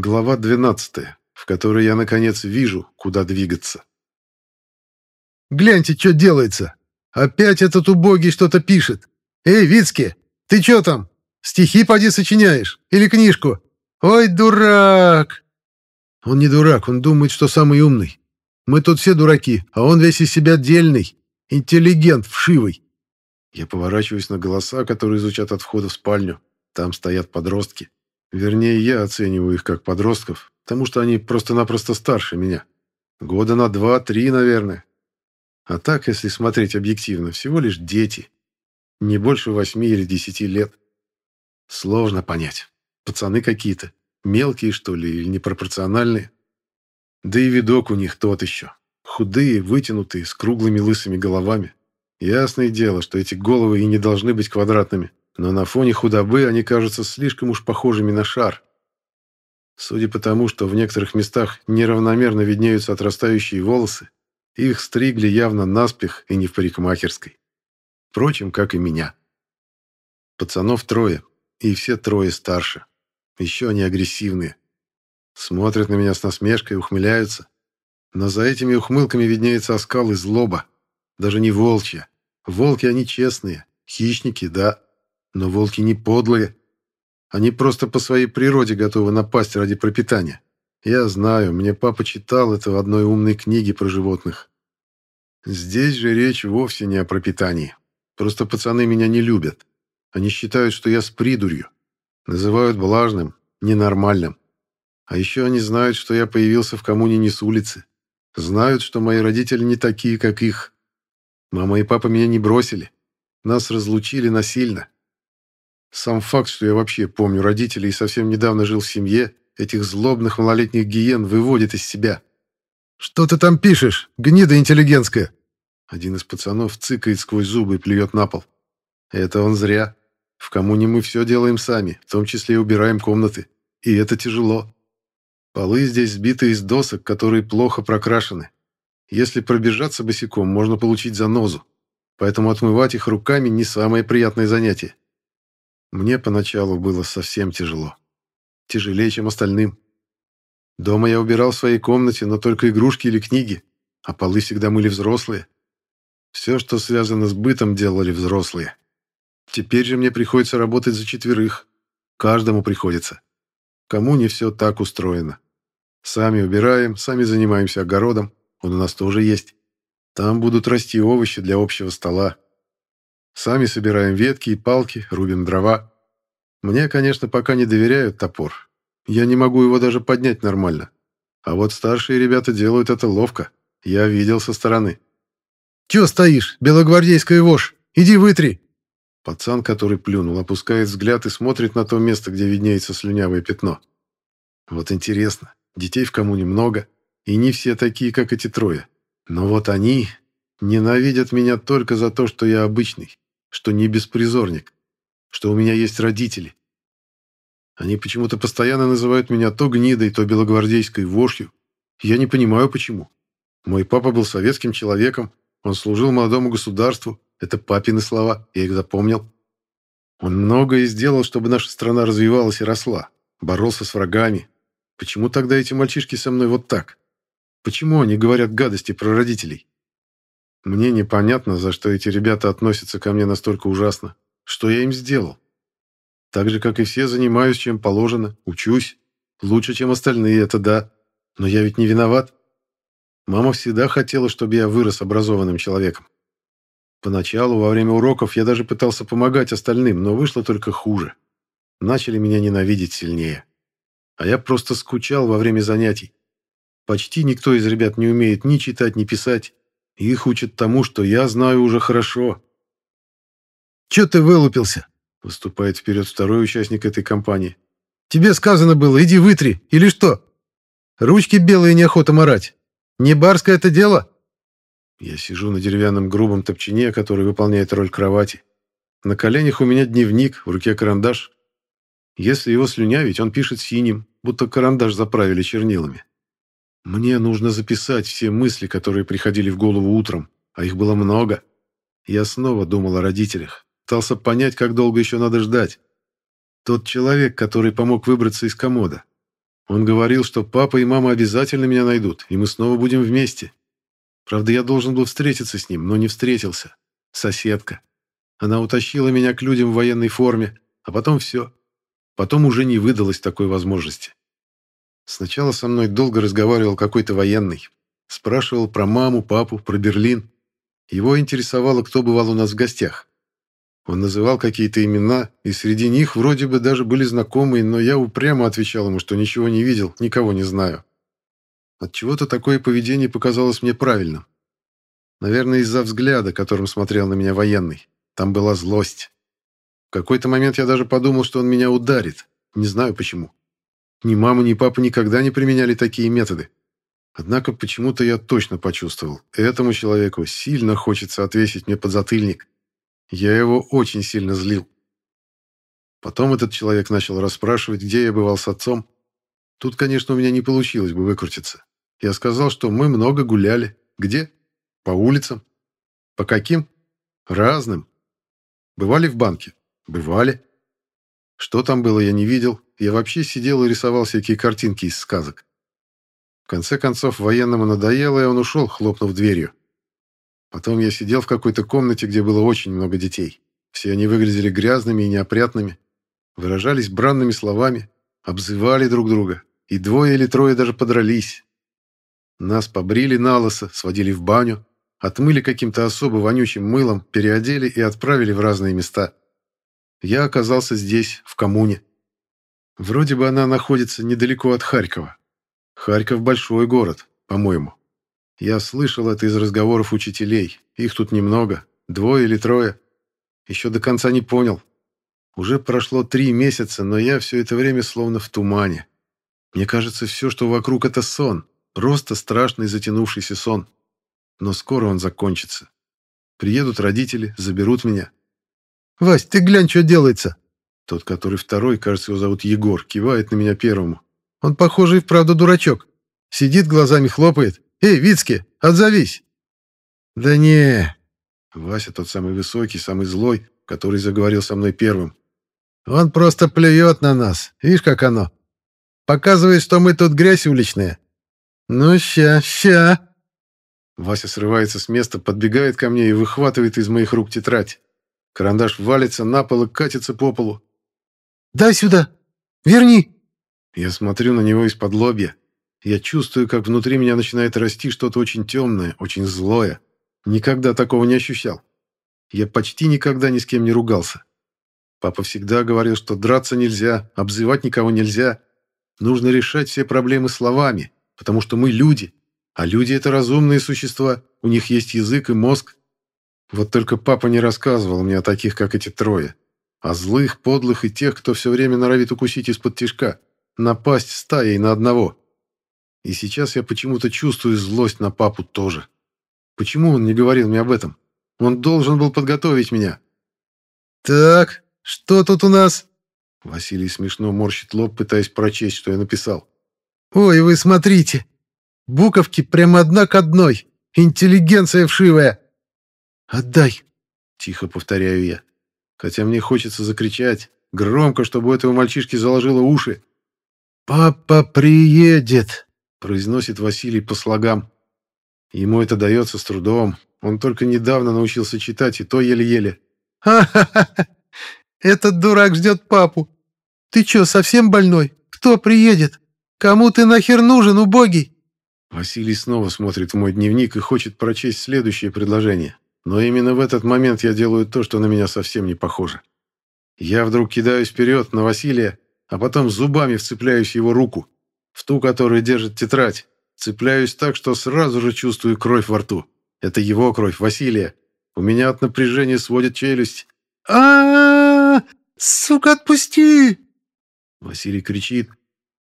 Глава 12, в которой я, наконец, вижу, куда двигаться. «Гляньте, что делается! Опять этот убогий что-то пишет! Эй, Вицке, ты что там? Стихи поди сочиняешь? Или книжку? Ой, дурак!» Он не дурак, он думает, что самый умный. Мы тут все дураки, а он весь из себя дельный, интеллигент, вшивый. Я поворачиваюсь на голоса, которые звучат от входа в спальню. Там стоят подростки. Вернее, я оцениваю их как подростков, потому что они просто-напросто старше меня. Года на два-три, наверное. А так, если смотреть объективно, всего лишь дети. Не больше восьми или десяти лет. Сложно понять. Пацаны какие-то. Мелкие, что ли, или непропорциональные. Да и видок у них тот еще. Худые, вытянутые, с круглыми лысыми головами. Ясное дело, что эти головы и не должны быть квадратными но на фоне худобы они кажутся слишком уж похожими на шар. Судя по тому, что в некоторых местах неравномерно виднеются отрастающие волосы, их стригли явно наспех и не в парикмахерской. Впрочем, как и меня. Пацанов трое, и все трое старше. Еще они агрессивные. Смотрят на меня с насмешкой, ухмыляются. Но за этими ухмылками виднеется оскал и злоба. Даже не волчья. Волки они честные, хищники, да, но волки не подлые. Они просто по своей природе готовы напасть ради пропитания. Я знаю, мне папа читал это в одной умной книге про животных. Здесь же речь вовсе не о пропитании. Просто пацаны меня не любят. Они считают, что я с придурью. Называют блажным, ненормальным. А еще они знают, что я появился в коммуне не с улицы. Знают, что мои родители не такие, как их. Мама и папа меня не бросили. Нас разлучили насильно. Сам факт, что я вообще помню родителей и совсем недавно жил в семье, этих злобных малолетних гиен выводит из себя. «Что ты там пишешь, гнида интеллигентская?» Один из пацанов цыкает сквозь зубы и плюет на пол. Это он зря. В коммуне мы все делаем сами, в том числе и убираем комнаты. И это тяжело. Полы здесь сбиты из досок, которые плохо прокрашены. Если пробежаться босиком, можно получить занозу. Поэтому отмывать их руками не самое приятное занятие. Мне поначалу было совсем тяжело. Тяжелее, чем остальным. Дома я убирал в своей комнате, но только игрушки или книги, а полы всегда мыли взрослые. Все, что связано с бытом, делали взрослые. Теперь же мне приходится работать за четверых. Каждому приходится. Кому не все так устроено. Сами убираем, сами занимаемся огородом. Он у нас тоже есть. Там будут расти овощи для общего стола. Сами собираем ветки и палки, рубим дрова. Мне, конечно, пока не доверяют топор. Я не могу его даже поднять нормально. А вот старшие ребята делают это ловко. Я видел со стороны. «Чё стоишь, белогвардейская вошь? Иди вытри!» Пацан, который плюнул, опускает взгляд и смотрит на то место, где виднеется слюнявое пятно. Вот интересно, детей в коммуне много, и не все такие, как эти трое. Но вот они ненавидят меня только за то, что я обычный что не беспризорник, что у меня есть родители. Они почему-то постоянно называют меня то гнидой, то белогвардейской вошью. Я не понимаю, почему. Мой папа был советским человеком, он служил молодому государству. Это папины слова, я их запомнил. Он многое сделал, чтобы наша страна развивалась и росла. Боролся с врагами. Почему тогда эти мальчишки со мной вот так? Почему они говорят гадости про родителей? Мне непонятно, за что эти ребята относятся ко мне настолько ужасно. Что я им сделал? Так же, как и все, занимаюсь, чем положено, учусь. Лучше, чем остальные, это да. Но я ведь не виноват. Мама всегда хотела, чтобы я вырос образованным человеком. Поначалу, во время уроков, я даже пытался помогать остальным, но вышло только хуже. Начали меня ненавидеть сильнее. А я просто скучал во время занятий. Почти никто из ребят не умеет ни читать, ни писать. Их учат тому, что я знаю уже хорошо. «Че ты вылупился?» — выступает вперед второй участник этой компании. «Тебе сказано было, иди вытри, или что? Ручки белые неохота морать. Не барское это дело?» Я сижу на деревянном грубом топчине, который выполняет роль кровати. На коленях у меня дневник, в руке карандаш. Если его слюнявить, он пишет синим, будто карандаш заправили чернилами. Мне нужно записать все мысли, которые приходили в голову утром, а их было много. Я снова думал о родителях, пытался понять, как долго еще надо ждать. Тот человек, который помог выбраться из комода. Он говорил, что папа и мама обязательно меня найдут, и мы снова будем вместе. Правда, я должен был встретиться с ним, но не встретился. Соседка. Она утащила меня к людям в военной форме, а потом все. Потом уже не выдалось такой возможности. Сначала со мной долго разговаривал какой-то военный. Спрашивал про маму, папу, про Берлин. Его интересовало, кто бывал у нас в гостях. Он называл какие-то имена, и среди них вроде бы даже были знакомые, но я упрямо отвечал ему, что ничего не видел, никого не знаю. От чего то такое поведение показалось мне правильным. Наверное, из-за взгляда, которым смотрел на меня военный. Там была злость. В какой-то момент я даже подумал, что он меня ударит. Не знаю почему. Ни мама, ни папа никогда не применяли такие методы. Однако почему-то я точно почувствовал, этому человеку сильно хочется отвесить мне подзатыльник. Я его очень сильно злил. Потом этот человек начал расспрашивать, где я бывал с отцом. Тут, конечно, у меня не получилось бы выкрутиться. Я сказал, что мы много гуляли. Где? По улицам. По каким? Разным. Бывали в банке? Бывали. Что там было, я не видел. Я вообще сидел и рисовал всякие картинки из сказок. В конце концов, военному надоело, и он ушел, хлопнув дверью. Потом я сидел в какой-то комнате, где было очень много детей. Все они выглядели грязными и неопрятными, выражались бранными словами, обзывали друг друга, и двое или трое даже подрались. Нас побрили на лысо, сводили в баню, отмыли каким-то особо вонючим мылом, переодели и отправили в разные места. Я оказался здесь, в коммуне. Вроде бы она находится недалеко от Харькова. Харьков – большой город, по-моему. Я слышал это из разговоров учителей. Их тут немного, двое или трое. Еще до конца не понял. Уже прошло три месяца, но я все это время словно в тумане. Мне кажется, все, что вокруг, это сон. Просто страшный затянувшийся сон. Но скоро он закончится. Приедут родители, заберут меня. «Вась, ты глянь, что делается!» Тот, который второй, кажется, его зовут Егор, кивает на меня первому. Он, похоже, и вправду дурачок. Сидит, глазами хлопает. «Эй, Вицки, отзовись!» «Да не...» Вася тот самый высокий, самый злой, который заговорил со мной первым. «Он просто плюет на нас. Видишь, как оно? Показывает, что мы тут грязь уличная. Ну, ща, ща!» Вася срывается с места, подбегает ко мне и выхватывает из моих рук тетрадь. Карандаш валится на пол и катится по полу. «Дай сюда! Верни!» Я смотрю на него из-под лобья. Я чувствую, как внутри меня начинает расти что-то очень темное, очень злое. Никогда такого не ощущал. Я почти никогда ни с кем не ругался. Папа всегда говорил, что драться нельзя, обзывать никого нельзя. Нужно решать все проблемы словами, потому что мы люди. А люди — это разумные существа, у них есть язык и мозг. Вот только папа не рассказывал мне о таких, как эти трое. О злых, подлых и тех, кто все время норовит укусить из-под тишка. Напасть стаей на одного. И сейчас я почему-то чувствую злость на папу тоже. Почему он не говорил мне об этом? Он должен был подготовить меня. «Так, что тут у нас?» Василий смешно морщит лоб, пытаясь прочесть, что я написал. «Ой, вы смотрите! Буковки прямо одна к одной! Интеллигенция вшивая!» «Отдай!» — тихо повторяю я. Хотя мне хочется закричать, громко, чтобы у этого мальчишки заложило уши. «Папа приедет!» произносит Василий по слогам. Ему это дается с трудом. Он только недавно научился читать, и то еле-еле. «Ха-ха-ха! Этот дурак ждет папу! Ты что, совсем больной? Кто приедет? Кому ты нахер нужен, убогий?» Василий снова смотрит в мой дневник и хочет прочесть следующее предложение. Но именно в этот момент я делаю то, что на меня совсем не похоже. Я вдруг кидаюсь вперед на Василия, а потом зубами вцепляюсь его руку в ту, которая держит тетрадь. Цепляюсь так, что сразу же чувствую кровь во рту. Это его кровь, Василия. У меня от напряжения сводит челюсть. а, Сука, отпусти!» Василий кричит.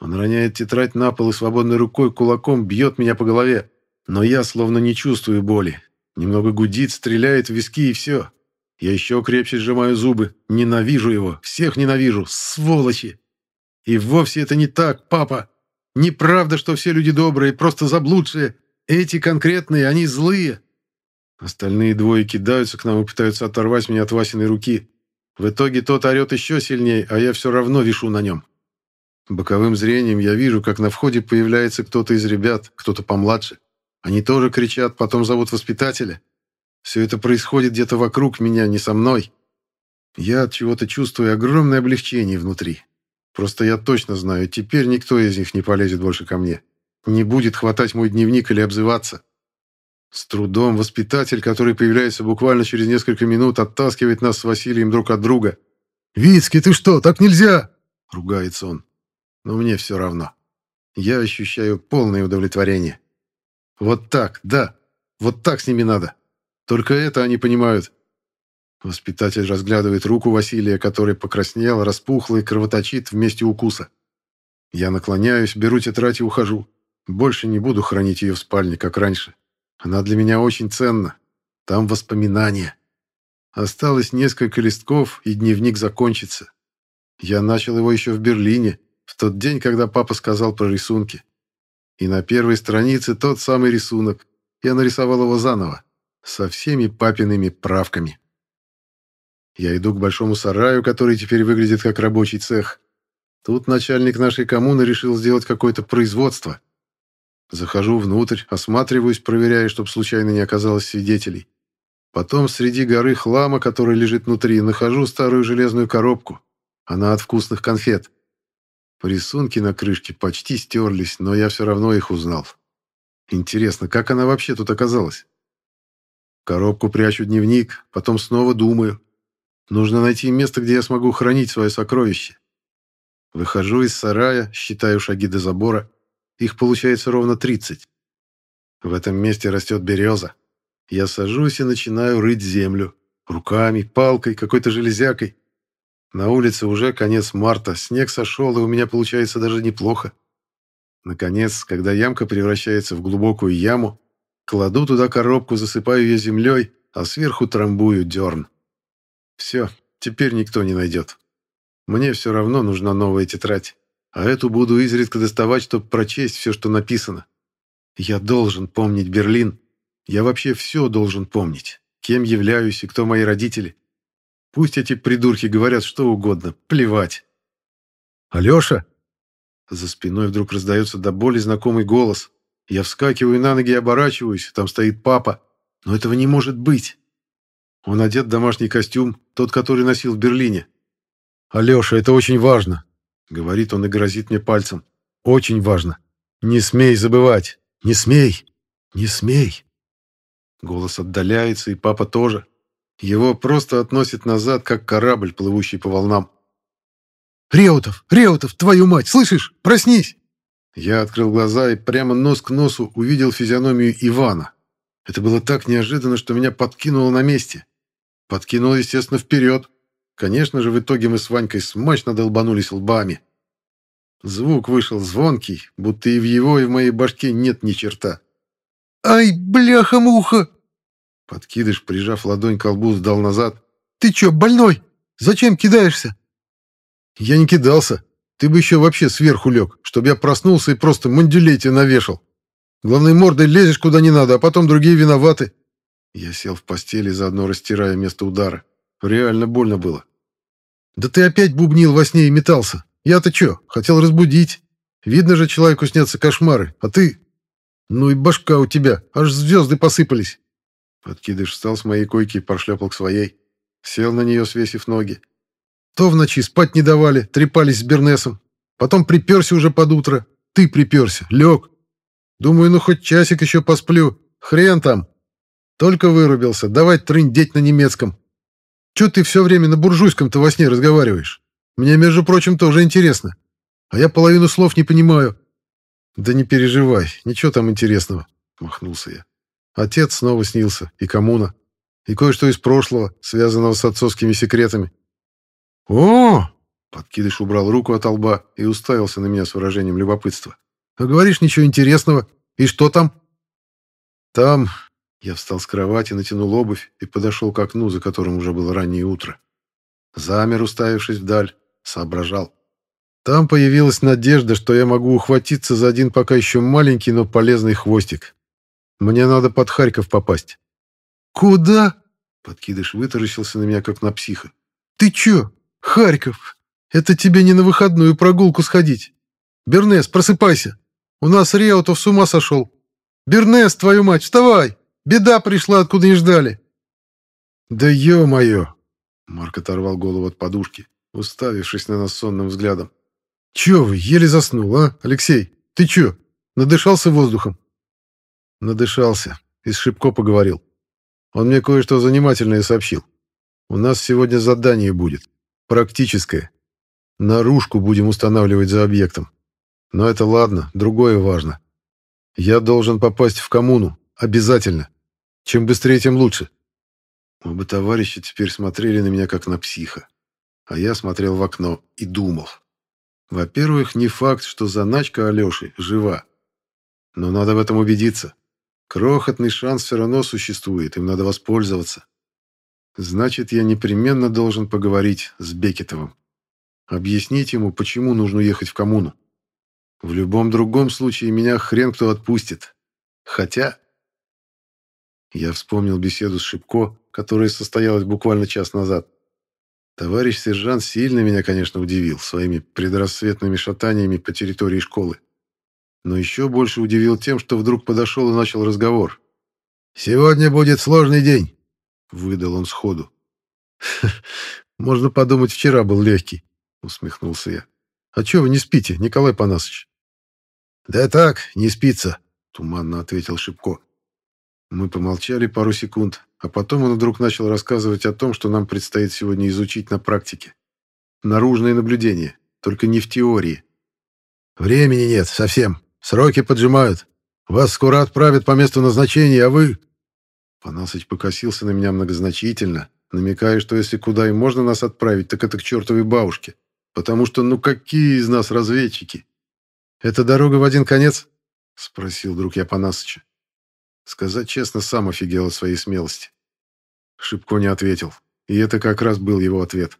Он роняет тетрадь на пол и свободной рукой кулаком бьет меня по голове. Но я словно не чувствую боли. Немного гудит, стреляет в виски и все. Я еще крепче сжимаю зубы. Ненавижу его. Всех ненавижу. Сволочи. И вовсе это не так, папа. Неправда, что все люди добрые, просто заблудшие. Эти конкретные, они злые. Остальные двое кидаются к нам и пытаются оторвать меня от Васиной руки. В итоге тот орет еще сильнее, а я все равно вишу на нем. Боковым зрением я вижу, как на входе появляется кто-то из ребят, кто-то помладше. Они тоже кричат, потом зовут воспитателя. Все это происходит где-то вокруг меня, не со мной. Я от чего-то чувствую огромное облегчение внутри. Просто я точно знаю, теперь никто из них не полезет больше ко мне. Не будет хватать мой дневник или обзываться. С трудом воспитатель, который появляется буквально через несколько минут, оттаскивает нас с Василием друг от друга. «Вицкий, ты что, так нельзя!» — ругается он. Но мне все равно. Я ощущаю полное удовлетворение. Вот так, да, вот так с ними надо. Только это они понимают. Воспитатель разглядывает руку Василия, которая покраснела, распухла и кровоточит в месте укуса. Я наклоняюсь, беру тетрадь и ухожу. Больше не буду хранить ее в спальне, как раньше. Она для меня очень ценна. Там воспоминания. Осталось несколько листков, и дневник закончится. Я начал его еще в Берлине, в тот день, когда папа сказал про рисунки. И на первой странице тот самый рисунок. Я нарисовал его заново, со всеми папиными правками. Я иду к большому сараю, который теперь выглядит как рабочий цех. Тут начальник нашей коммуны решил сделать какое-то производство. Захожу внутрь, осматриваюсь, проверяя, чтобы случайно не оказалось свидетелей. Потом среди горы хлама, который лежит внутри, нахожу старую железную коробку. Она от вкусных конфет. Рисунки на крышке почти стерлись, но я все равно их узнал. Интересно, как она вообще тут оказалась? Коробку прячу дневник, потом снова думаю. Нужно найти место, где я смогу хранить свое сокровище. Выхожу из сарая, считаю шаги до забора. Их получается ровно 30. В этом месте растет береза. Я сажусь и начинаю рыть землю. Руками, палкой, какой-то железякой. На улице уже конец марта, снег сошел, и у меня получается даже неплохо. Наконец, когда ямка превращается в глубокую яму, кладу туда коробку, засыпаю ее землей, а сверху трамбую дерн. Все, теперь никто не найдет. Мне все равно нужна новая тетрадь. А эту буду изредка доставать, чтобы прочесть все, что написано. Я должен помнить Берлин. Я вообще все должен помнить. Кем являюсь и кто мои родители. Пусть эти придурки говорят что угодно. Плевать. «Алеша!» За спиной вдруг раздается до боли знакомый голос. Я вскакиваю на ноги и оборачиваюсь. Там стоит папа. Но этого не может быть. Он одет в домашний костюм, тот, который носил в Берлине. «Алеша, это очень важно. Говорит он и грозит мне пальцем. «Очень важно. Не смей забывать. Не смей. Не смей». Голос отдаляется, и папа тоже. Его просто относит назад, как корабль, плывущий по волнам. «Реутов! Реутов! Твою мать! Слышишь? Проснись!» Я открыл глаза и прямо нос к носу увидел физиономию Ивана. Это было так неожиданно, что меня подкинуло на месте. Подкинуло, естественно, вперед. Конечно же, в итоге мы с Ванькой смачно долбанулись лбами. Звук вышел звонкий, будто и в его, и в моей башке нет ни черта. «Ай, бляха-муха!» Подкидыш, прижав ладонь к лбу, сдал назад. «Ты чё, больной? Зачем кидаешься?» «Я не кидался. Ты бы еще вообще сверху лег, чтобы я проснулся и просто мандюлей тебе навешал. Главной мордой лезешь куда не надо, а потом другие виноваты». Я сел в постели, заодно растирая место удара. Реально больно было. «Да ты опять бубнил во сне и метался. Я-то чё, хотел разбудить. Видно же, человеку снятся кошмары, а ты... Ну и башка у тебя, аж звезды посыпались». Подкидыш встал с моей койки и прошлепал к своей. Сел на нее, свесив ноги. То в ночи спать не давали, трепались с Бернесом. Потом приперся уже под утро. Ты приперся, лег. Думаю, ну хоть часик еще посплю. Хрен там. Только вырубился, давай трындеть на немецком. Че ты все время на буржуйском-то во сне разговариваешь? Мне, между прочим, тоже интересно. А я половину слов не понимаю». «Да не переживай, ничего там интересного», — махнулся я. Отец снова снился, и коммуна, и кое-что из прошлого, связанного с отцовскими секретами. «О!» — подкидыш убрал руку от лба и уставился на меня с выражением любопытства. «А говоришь, ничего интересного. И что там?» «Там я встал с кровати, натянул обувь и подошел к окну, за которым уже было раннее утро. Замер, уставившись вдаль, соображал. Там появилась надежда, что я могу ухватиться за один пока еще маленький, но полезный хвостик. Мне надо под Харьков попасть. «Куда?» Подкидыш вытаращился на меня, как на психа. «Ты чё? Харьков? Это тебе не на выходную прогулку сходить. Бернес, просыпайся! У нас Реутов с ума сошел! Бернес, твою мать, вставай! Беда пришла, откуда не ждали!» «Да ё-моё!» Марк оторвал голову от подушки, уставившись на нас сонным взглядом. «Чё вы, еле заснул, а, Алексей? Ты чё, надышался воздухом?» «Надышался. И с Шибко поговорил. Он мне кое-что занимательное сообщил. У нас сегодня задание будет. Практическое. Наружку будем устанавливать за объектом. Но это ладно, другое важно. Я должен попасть в коммуну. Обязательно. Чем быстрее, тем лучше. Оба товарища теперь смотрели на меня как на психа. А я смотрел в окно и думал. Во-первых, не факт, что заначка Алёши жива. Но надо в этом убедиться. Крохотный шанс все равно существует, им надо воспользоваться. Значит, я непременно должен поговорить с Бекетовым. Объяснить ему, почему нужно ехать в коммуну. В любом другом случае меня хрен кто отпустит. Хотя... Я вспомнил беседу с Шипко, которая состоялась буквально час назад. Товарищ сержант сильно меня, конечно, удивил своими предрассветными шатаниями по территории школы. Но еще больше удивил тем, что вдруг подошел и начал разговор. «Сегодня будет сложный день», — выдал он сходу. «Можно подумать, вчера был легкий», — усмехнулся я. «А чего вы не спите, Николай Панасович?» «Да так, не спится», — туманно ответил Шипко. Мы помолчали пару секунд, а потом он вдруг начал рассказывать о том, что нам предстоит сегодня изучить на практике. Наружное наблюдение, только не в теории. «Времени нет совсем. Сроки поджимают. Вас скоро отправят по месту назначения, а вы...» Панасыч покосился на меня многозначительно, намекая, что если куда и можно нас отправить, так это к чертовой бабушке. Потому что ну какие из нас разведчики? «Это дорога в один конец?» — спросил друг я Панасыча. Сказать честно, сам офигел от своей смелости. Шибко не ответил, и это как раз был его ответ.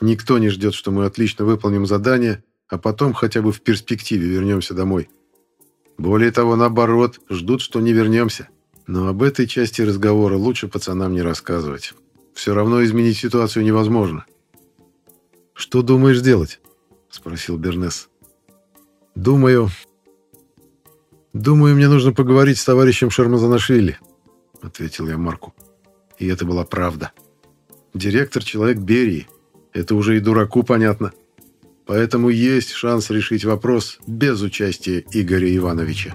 Никто не ждет, что мы отлично выполним задание, а потом хотя бы в перспективе вернемся домой. Более того, наоборот, ждут, что не вернемся. Но об этой части разговора лучше пацанам не рассказывать. Все равно изменить ситуацию невозможно. «Что думаешь делать?» — спросил Бернес. «Думаю... Думаю, мне нужно поговорить с товарищем Шармазанашвили», — ответил я Марку. И это была правда. Директор — человек Берии. Это уже и дураку понятно. Поэтому есть шанс решить вопрос без участия Игоря Ивановича.